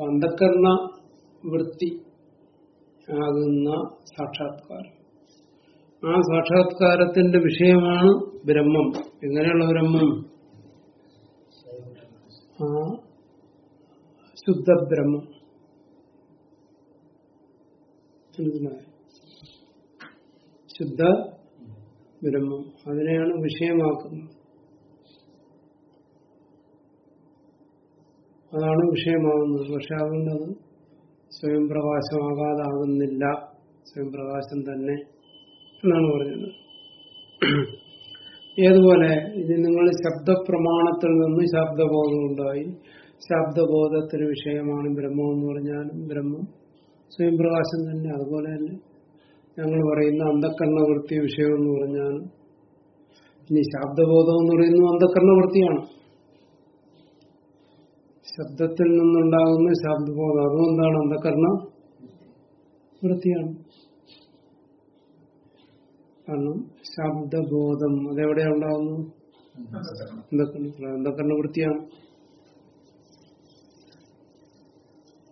അന്ധക്കരണ വൃത്തി ആകുന്ന സാക്ഷാത്കാരം. ആ സാക്ഷാത്കാരത്തിന്റെ വിഷയമാണ് ബ്രഹ്മം. എങ്ങനെയുള്ള ബ്രഹ്മം? ആ ശുദ്ധ ബ്രഹ്മം മനസ്സിലായോ? ശുദ്ധ ബ്രഹ്മം. അതിനെയാണ് വിഷയമാക്കുന്നത്. അതാണ് വിഷയമാകുന്നത്. പക്ഷെ അതുകൊണ്ടത് സ്വയം പ്രകാശമാകാതാകുന്നില്ല. സ്വയം പ്രകാശം തന്നെ എന്നാണ് പറഞ്ഞത്. ഏതുപോലെ ഇത് നിങ്ങൾ ശബ്ദപ്രമാണത്തിൽ നിന്ന് ശബ്ദബോധം ഉണ്ടായി. ശബ്ദബോധത്തിന് വിഷയമാണ് ബ്രഹ്മം എന്ന് പറഞ്ഞാലും ബ്രഹ്മം സ്വയം പ്രകാശം തന്നെ. അതുപോലെ തന്നെ ഞങ്ങൾ പറയുന്ന അന്ധക്കരണവൃത്തി വിഷയം എന്ന് പറഞ്ഞാൽ ഇനി ശബ്ദബോധം എന്ന് പറയുന്നത് അന്ധക്കരണവൃത്തിയാണ് ശബ്ദത്തിൽ നിന്നുണ്ടാകുന്ന ശബ്ദബോധം അതും എന്താണ് അന്ധക്കരണ വൃത്തിയാണ്. കാരണം ശബ്ദബോധം അതെവിടെയാ ഉണ്ടാകുന്നു അന്ധക്കരണ വൃത്തിയാണ്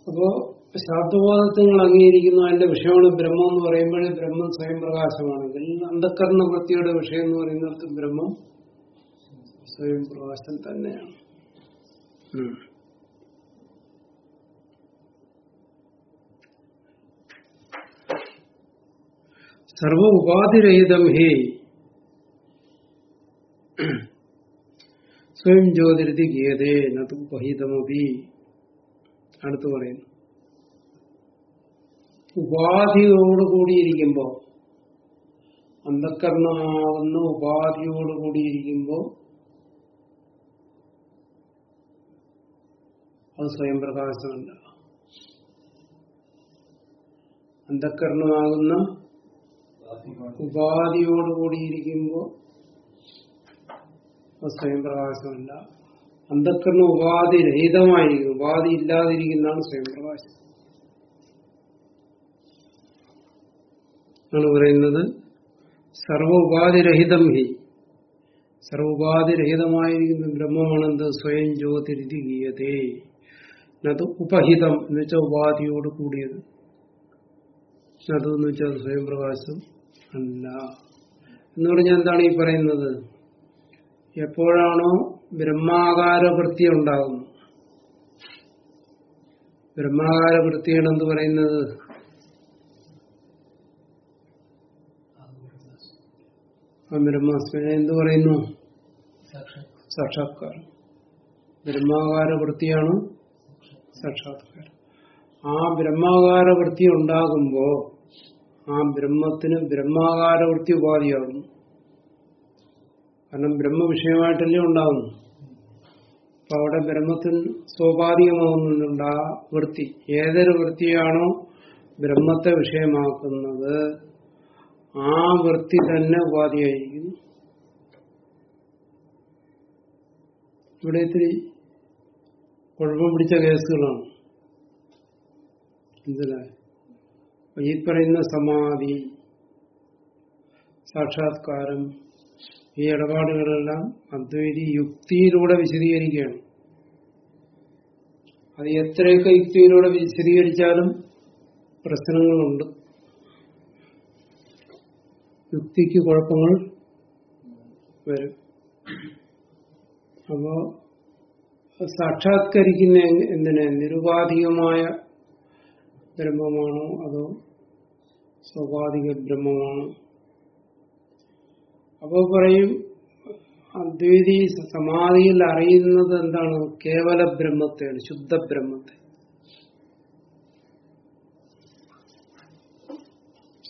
അപ്പോ ശബ്ദബോധത്തെ നിങ്ങൾ അംഗീകരിക്കുന്നു. അതിന്റെ വിഷയമാണ് ബ്രഹ്മം എന്ന് പറയുമ്പോഴേ ബ്രഹ്മം സ്വയം പ്രകാശമാണ് അന്ധക്കരണ വൃത്തിയുടെ വിഷയം എന്ന് പറയുന്നിടത്ത് ബ്രഹ്മം സ്വയം പ്രകാശം തന്നെയാണ് സർവ ഉപാധിരഹിതം ഹേ. സ്വയം ജ്യോതിരുതി ഗീയതേ നതു അടുത്തു അടുത്ത് പറയുന്നു. ഉപാധിയോടുകൂടിയിരിക്കുമ്പോ അന്ധക്കരണമാകുന്ന ഉപാധിയോടുകൂടിയിരിക്കുമ്പോ അത് സ്വയം പ്രകാശമല്ല. അന്ധക്കരണമാകുന്ന ഉപാധിയോടുകൂടിയിരിക്കുമ്പോ അത് സ്വയം പ്രകാശമല്ല. അന്ധക്കരണ ഉപാധി രഹിതമായിരിക്കും ഉപാധി ഇല്ലാതിരിക്കുന്നതാണ് സ്വയം പ്രകാശം. ആണ് പറയുന്നത് സർവ ഉപാധിരഹിതം ഹി. സർവ ഉപാധിരഹിതമായിരിക്കുന്ന ബ്രഹ്മമാണെന്ത് സ്വയം ജ്യോതിരിതി ഗീയതേ അത് ഉപഹിതം എന്ന് വെച്ചാൽ ഉപാധിയോട് കൂടിയത്. അത് എന്ന് വെച്ചാൽ സ്വയം പ്രകാശം അല്ല. എന്ന് പറഞ്ഞാൽ എന്താണ് ഈ പറയുന്നത്? എപ്പോഴാണോ ബ്രഹ്മാകാര വൃത്തി ഉണ്ടാകുന്നത്. ബ്രഹ്മാകാര വൃത്തിയാണ് പറയുന്നത്? ആ ബ്രഹ്മാസ്മിനെ എന്ത് പറയുന്നു? സാക്ഷാത്കാരം. ബ്രഹ്മാകാര വൃത്തിയാണ് സാക്ഷാത്കാരം. ആ ബ്രഹ്മാകാര വൃത്തി ഉണ്ടാകുമ്പോ ആ ബ്രഹ്മത്തിന് ബ്രഹ്മാകാര വൃത്തി ഉപാധിയാകുന്നു. കാരണം ബ്രഹ്മ വിഷയമായിട്ടല്ലേ ഉണ്ടാകുന്നു അപ്പൊ അവിടെ ബ്രഹ്മത്തിന് സ്വാഭാവികമാകുന്നുണ്ട് ആ വൃത്തി. ഏതൊരു വൃത്തിയാണോ ബ്രഹ്മത്തെ വിഷയമാക്കുന്നത് ആ വൃത്തി തന്നെ ഉപാധിയായിരിക്കുന്നു. ഇവിടെ ഇത്തിരി കുഴപ്പം പിടിച്ച കേസുകളാണ്. എന്തിനാ? ഈ പറയുന്ന സമാധി സാക്ഷാത്കാരം ഈ ഇടപാടുകളെല്ലാം അദ്വൈതി യുക്തിയിലൂടെ വിശദീകരിക്കുകയാണ്. അത് എത്രയൊക്കെ യുക്തിയിലൂടെ വിശദീകരിച്ചാലും പ്രശ്നങ്ങളുണ്ട്. യുക്തിക്ക് കുഴപ്പങ്ങൾ വരും. അപ്പോ സാക്ഷാത്കരിക്കുന്ന എന്തിനെ? നിരുപാധികമായ ബ്രഹ്മമാണോ അതോ സ്വാഭാവിക ബ്രഹ്മമാണോ? അപ്പോ പറയും അദ്വൈതി സമാധിയിൽ അറിയുന്നത് എന്താണ്? കേവല ബ്രഹ്മത്തെയാണ് ശുദ്ധ ബ്രഹ്മത്തെ.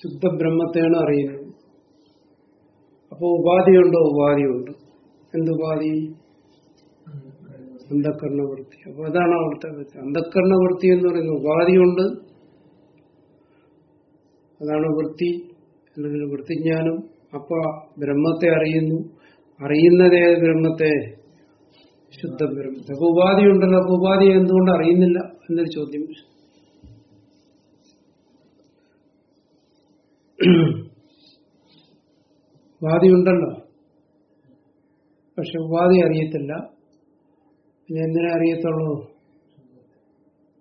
ശുദ്ധ ബ്രഹ്മത്തെയാണ് അറിയുന്നത്. അപ്പോ ഉപാധിയുണ്ടോ? ഉപാധിയുണ്ട്. എന്തുപാധി അന്ധക്കരണവൃത്തി അപ്പൊ അതാണ് അവിടുത്തെ അന്ധക്കരണവൃത്തി എന്ന് പറയുന്ന ഉപാധിയുണ്ട്. അതാണ് വൃത്തി അല്ലെങ്കിൽ വൃത്തിജ്ഞാനം. അപ്പൊ ബ്രഹ്മത്തെ അറിയുന്നു. അറിയുന്നതേ ബ്രഹ്മത്തെ ശുദ്ധ ബ്രഹ്മത്തെ. അപ്പൊ ഉപാധി ഉണ്ടല്ലോ അപ്പൊ ഉപാധി എന്തുകൊണ്ട് അറിയുന്നില്ല എന്നൊരു ചോദ്യം. ഉപാധി ഉണ്ടല്ലോ പക്ഷെ ഉപാധി അറിയത്തില്ല. പിന്നെ എന്തിനെ അറിയത്തുള്ളൂ?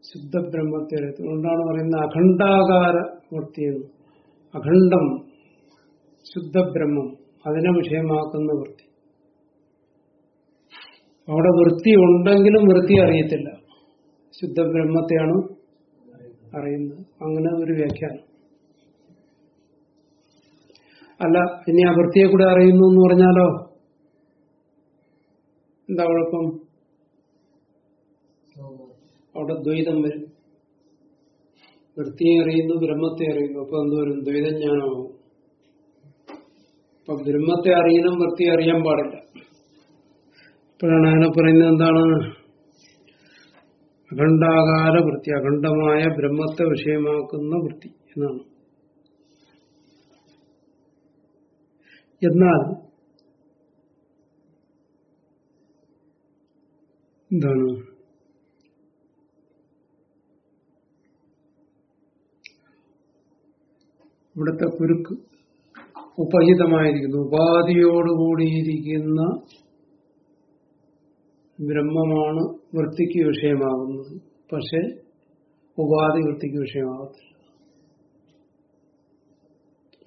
ശുദ്ധബ്രഹ്മത്തെ അറിയത്തുള്ളൂ. അതുകൊണ്ടാണ് പറയുന്നത് അഖണ്ഡാകാര വൃത്തിയെന്ന് അഖണ്ഡം ശുദ്ധബ്രഹ്മം അതിനെ വിഷയമാക്കുന്ന വൃത്തി. അവിടെ വൃത്തി ഉണ്ടെങ്കിലും വൃത്തി അറിയത്തില്ല. ശുദ്ധബ്രഹ്മത്തെയാണ് അറിയുന്നത്. അങ്ങനെ ഒരു വ്യാഖ്യാനം. അല്ല ഇനി ആ വൃത്തിയെ കൂടെ അറിയുന്നു എന്ന് പറഞ്ഞാലോ? എന്താ കുഴപ്പം? അവിടെ ദ്വൈതം വരും. വൃത്തിയെ അറിയുന്നു ബ്രഹ്മത്തെ അറിയുന്നു. അപ്പൊ എന്തോരും ദ്വൈതജ്ഞാനമാവും. അപ്പൊ ബ്രഹ്മത്തെ അറിയണം വൃത്തിയെ അറിയാൻ പാടില്ല. ഇപ്പോഴാണ് അതിനെ പറയുന്നത് എന്താണ്? അഖണ്ഡാകാര വൃത്തി അഖണ്ഡമായ ബ്രഹ്മത്തെ വിഷയമാക്കുന്ന വൃത്തി എന്നാണ്. എന്നാൽ എന്താണ്? ഇവിടുത്തെ കുരുക്ക് ഉപഹിതമായിരിക്കുന്നു. ഉപാധിയോടുകൂടിയിരിക്കുന്ന ബ്രഹ്മമാണ് വൃത്തിക്ക് വിഷയമാകുന്നത്. പക്ഷെ ഉപാധി വൃത്തിക്ക് വിഷയമാകത്തില്ല.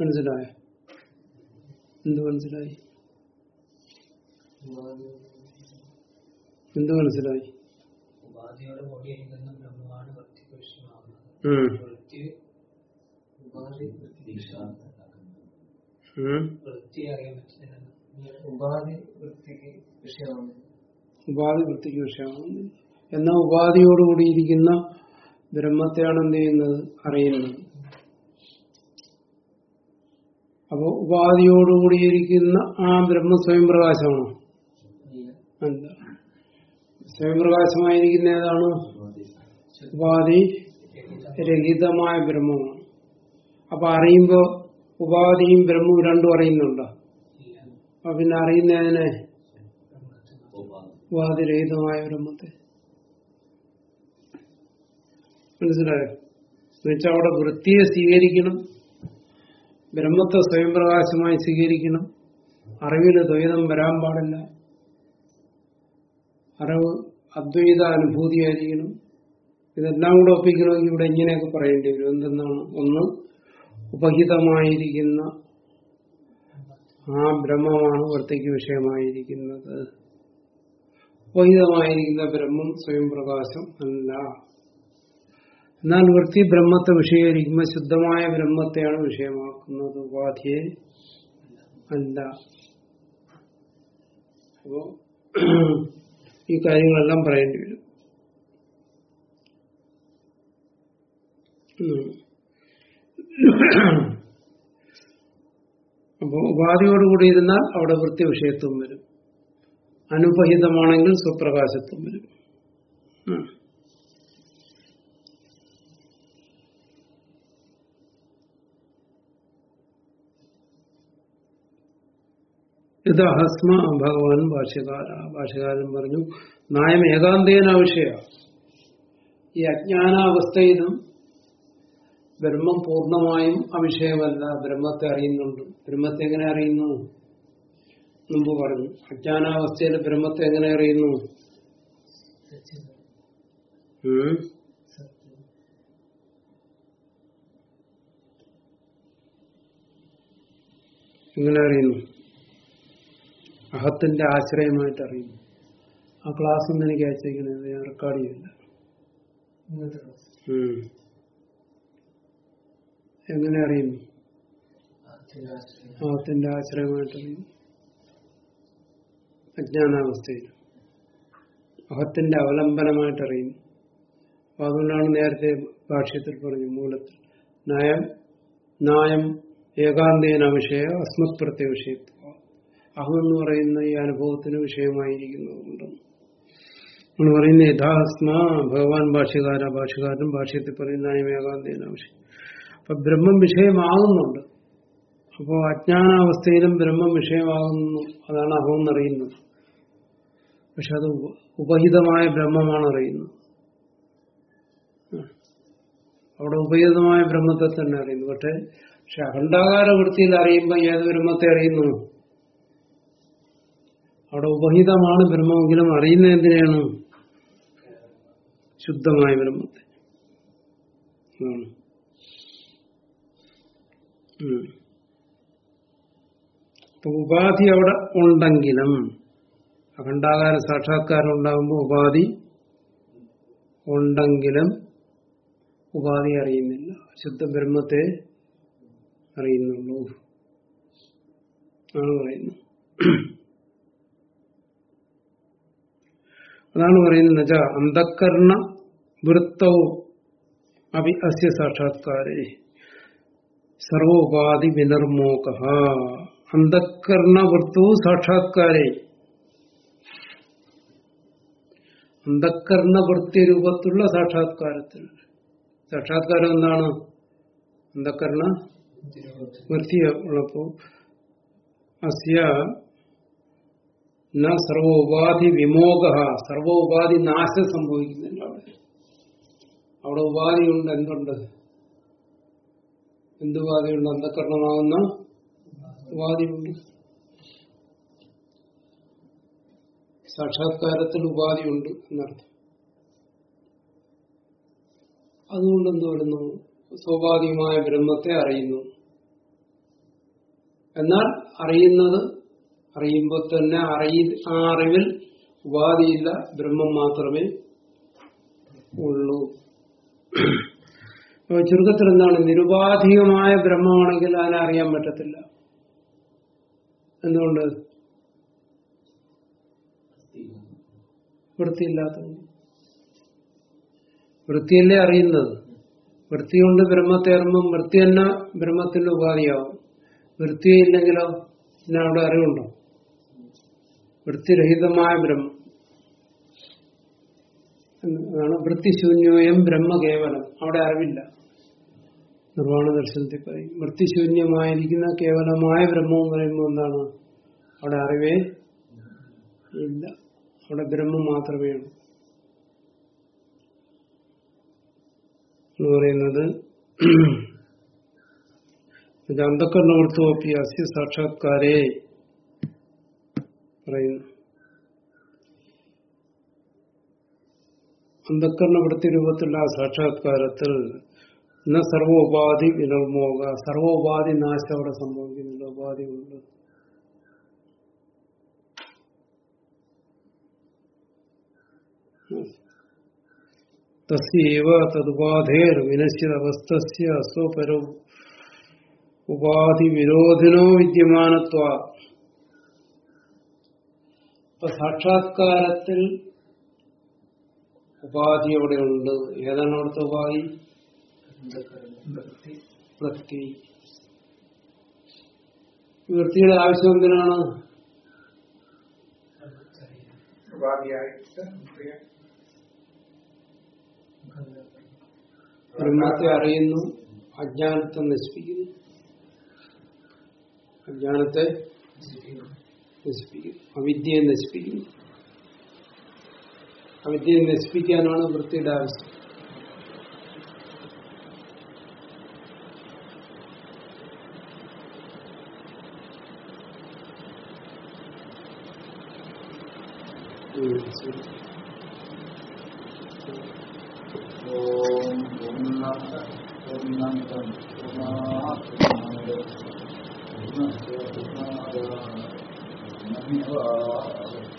മനസ്സിലായോ? എന്ത് മനസ്സിലായി? എന്ത് മനസ്സിലായി? ഉപാധി വൃത്തിക്ക് വിഷയമാണ്. എന്നാ ഉപാധിയോടുകൂടിയിരിക്കുന്ന ബ്രഹ്മത്തെയാണ് എന്ത് ചെയ്യുന്നത്? അറിയുന്നത്. അപ്പോ ഉപാധിയോടുകൂടിയിരിക്കുന്ന ആ ബ്രഹ്മ സ്വയം പ്രകാശമാണോ അല്ല. സ്വയം പ്രകാശമായിരിക്കുന്ന ഏതാണ്? ഉപാധി രഹിതമായ ബ്രഹ്മമാണ്. അപ്പൊ അറിയുമ്പോ ഉപാധിയും ബ്രഹ്മവും രണ്ടും അറിയുന്നുണ്ടോ? അപ്പൊ പിന്നെ അറിയുന്നതിനെ ഉപാധിരഹിതമായ ബ്രഹ്മത്തെ. മനസ്സിലായോ? എന്നുവെച്ചാൽ അവിടെ വൃത്തിയെ സ്വീകരിക്കണം. ബ്രഹ്മത്തെ സ്വയം പ്രകാശമായി സ്വീകരിക്കണം അറിവിന് ദ്വൈതം വരാൻ പാടില്ല. അറിവ് അദ്വൈത അനുഭൂതിയായിരിക്കണം ഇതെല്ലാം കൂടെ ഒപ്പിക്കണമെങ്കിൽ ഇവിടെ ഇങ്ങനെയൊക്കെ പറയേണ്ടി വരും. എന്തെന്നാണ്? ഒന്ന് ഉപഹിതമായിരിക്കുന്ന ആ ബ്രഹ്മമാണ് വൃത്തിക്ക് വിഷയമായിരിക്കുന്നത്. ഉപഹിതമായിരിക്കുന്ന ബ്രഹ്മം സ്വയം പ്രകാശം അല്ല. എന്നാൽ വൃത്തി ബ്രഹ്മത്തെ വിഷയീകരിക്കുമ്പോൾ ശുദ്ധമായ ബ്രഹ്മത്തെയാണ് വിഷയമാക്കുന്നത്. ഉപാധിയെ അല്ല. അപ്പോ ഈ കാര്യങ്ങളെല്ലാം പറയേണ്ടി വരും. അപ്പോൾ അപ്പോ ഉപാധിയോടുകൂടി ഇരുന്നാൽ അവിടെ വൃത്തി വിഷയത്വം വരും. അനുപഹിതമാണെങ്കിൽ സ്വപ്രകാശത്വം വരും. ഇത് അഹസ്മ ഭഗവാൻ ഭാഷ്യകാര ഭാഷ്യകാരൻ പറഞ്ഞു നായം ഏകാന്തേന വിഷയ. ഈ അജ്ഞാനാവസ്ഥയിലും ബ്രഹ്മം പൂർണമായും അവിഷയമല്ല ബ്രഹ്മത്തെ അറിയുന്നുണ്ട്. ബ്രഹ്മത്തെ എങ്ങനെ അറിയുന്നു? മുമ്പ് പറഞ്ഞു അജ്ഞാനാവസ്ഥയിൽ ബ്രഹ്മത്തെ എങ്ങനെ അറിയുന്നു? എങ്ങനെ അറിയുന്നു? അഹത്തിന്റെ ആശ്രയമായിട്ട് അറിയുന്നു. ആ ക്ലാസ് ഒന്നും എനിക്ക് അയച്ചേക്കുന്നത് ഞാൻ റെക്കോർഡ് ചെയ്യില്ല എങ്ങനെ അറിയുന്നു? അഹത്തിന്റെ ആശ്രയമായിട്ട് അറിയുന്നു. അജ്ഞാനാവസ്ഥയിൽ. അഹത്തിന്റെ അവലംബനമായിട്ട് അറിയുന്നു. അപ്പൊ അതുകൊണ്ടാണ് നേരത്തെ ഭാഷ്യത്തിൽ പറഞ്ഞു മൂലത്തിൽ. നയം നായം ഏകാന്തേന വിഷയ അസ്മത് പ്രത്യ വിഷയത്വ അഹം എന്ന് പറയുന്ന ഈ അനുഭവത്തിന് വിഷയമായിരിക്കുന്നതുകൊണ്ട് നമ്മൾ പറയുന്ന യഥാസ്മ ഭഗവാൻ ഭാഷ്യകാര ഭാഷ്യകാരൻ ഭാഷ്യത്തിൽ പറയുന്ന വിഷയം. അപ്പൊ ബ്രഹ്മം വിഷയമാകുന്നുണ്ട്. അപ്പോൾ അജ്ഞാനാവസ്ഥയിലും ബ്രഹ്മം വിഷയമാകുന്നു. അതാണ് അഹം എന്നറിയുന്നത്. പക്ഷെ അത് ഉപഹിതമായ ബ്രഹ്മമാണ് അറിയുന്നത്. അവിടെ ഉപഹിതമായ ബ്രഹ്മത്തെ തന്നെ അറിയുന്നു. പക്ഷെ പക്ഷെ അഖണ്ഡാകാര വൃത്തിയിൽ അറിയുമ്പോൾ ഏത് ബ്രഹ്മത്തെ അറിയുന്നു? അവിടെ ഉപഹിതമാണ് ബ്രഹ്മമെങ്കിലും അറിയുന്ന എന്തിനാണ് ശുദ്ധമായ ബ്രഹ്മത്തെ. ഉപാധി അവിടെ ഉണ്ടെങ്കിലും അഖണ്ഡാകാര സാക്ഷാത്കാരം ഉണ്ടാകുമ്പോൾ ഉപാധി ഉണ്ടെങ്കിലും ഉപാധി അറിയുന്നില്ല. ശുദ്ധ ബ്രഹ്മത്തെ അറിയുന്നുള്ളൂ. ആണ് പറയുന്നത്. അതാണ് പറയുന്നത് വെച്ചാ അന്ധക്കരണ വൃത്തവും അഭി അസ്യ സാക്ഷാത്കാരേ. സർവോപാധി വിനിർമോക. അന്ധക്കരണ വൃത്തവും സാക്ഷാത്കാരേ. അന്ധക്കരണ വൃത്തി രൂപത്തിലുള്ള സാക്ഷാത്കാരത്തിൽ സാക്ഷാത്കാരം എന്താണ്? അന്ധക്കരണ വൃത്തി ഉള്ളപ്പോ അസ്യ ന സർവോപാധി വിമോക സർവോപാധി നാശം സംഭവിക്കുന്നുണ്ട് അവിടെ അവിടെ ഉപാധിയുണ്ട് എന്തുണ്ട്? എന്തുപാധിയുണ്ട് അന്ധകരണമാകുന്ന ഉപാധിയുണ്ട്. സാക്ഷാത്കാരത്തിൽ ഉപാധിയുണ്ട് എന്നർത്ഥം. അതുകൊണ്ട് എന്ത് വരുന്നു? സ്വാഭാവികമായ ബ്രഹ്മത്തെ അറിയുന്നു. എന്നാൽ അറിയുന്നത് അറിയുമ്പോൾ തന്നെ അറിയ ആ അറിവിൽ ഉപാധിയില്ല ബ്രഹ്മം മാത്രമേ ഉള്ളൂ. ചുരുക്കത്തിൽ എന്താണ്? നിരുപാധികമായ ബ്രഹ്മമാണെങ്കിൽ അതിനെ അറിയാൻ പറ്റത്തില്ല. എന്തുകൊണ്ട്? വൃത്തിയില്ലാത്ത വൃത്തിയല്ലേ അറിയുന്നത്? വൃത്തി കൊണ്ട് ബ്രഹ്മത്തെ അറിയുമ്പം വൃത്തി തന്നെ ബ്രഹ്മത്തിന്റെ ഉപാധിയാവും. വൃത്തിയില്ലെങ്കിലോ? പിന്നെ അവിടെ അറിവുണ്ടോ? വൃത്തിരഹിതമായ ബ്രഹ്മം അതാണ് വൃത്തിശൂന്യോയം ബ്രഹ്മ കേവലം അവിടെ അറിവില്ല. നിർവാണ ദർശനത്തിൽ പറയും വൃത്തിശൂന്യമായിരിക്കുന്ന കേവലമായ ബ്രഹ്മം പറയുമ്പോൾ എന്താണ്? അവിടെ അറിവേ ഇല്ല. അവിടെ ബ്രഹ്മം മാത്രമേ ഉള്ളൂ. എന്ന് പറയുന്നത് അന്ധക്കരണവൃത്തോപ്പി അസ്യ സാക്ഷാത്കാരേ പറയുന്നു. അന്ധക്കരണവൃത്തി രൂപത്തിലുള്ള ആ സാക്ഷാത്കാരത്തിൽ ഇന്ന സർവോപാധി വിനിർമോക സർവോപാധി നാശം അവിടെ സംഭവിക്കുന്നില്ല ഉപാധി കൊണ്ട്. തസ്യവ തതുപാധേർ വിനശ്യതവസ്ഥസ്യ സ്വപര ഉപാധി വിരോധിനോ വിദ്യമാനത്വ ഇപ്പൊ സാക്ഷാത്കാരത്തിൽ ഉപാധി എവിടെയുണ്ട്? ഉണ്ട് ഏതാണ് അവിടുത്തെ ഉപാധി വൃത്തി വൃത്തിയുടെ ആവശ്യം എന്തിനാണ്. ബ്രഹ്മത്തെ അറിയുന്നു അജ്ഞാനത്തെ നശിപ്പിക്കുന്നു. അജ്ഞാനത്തെ നശിപ്പിക്കുന്നു is speaking, avidya in the speaking. Avidya in the speaking, Vritti does. ॐ पूर्णं पूर्णात् पूर्णाय पूर्णस्य पूर्णादाय 一个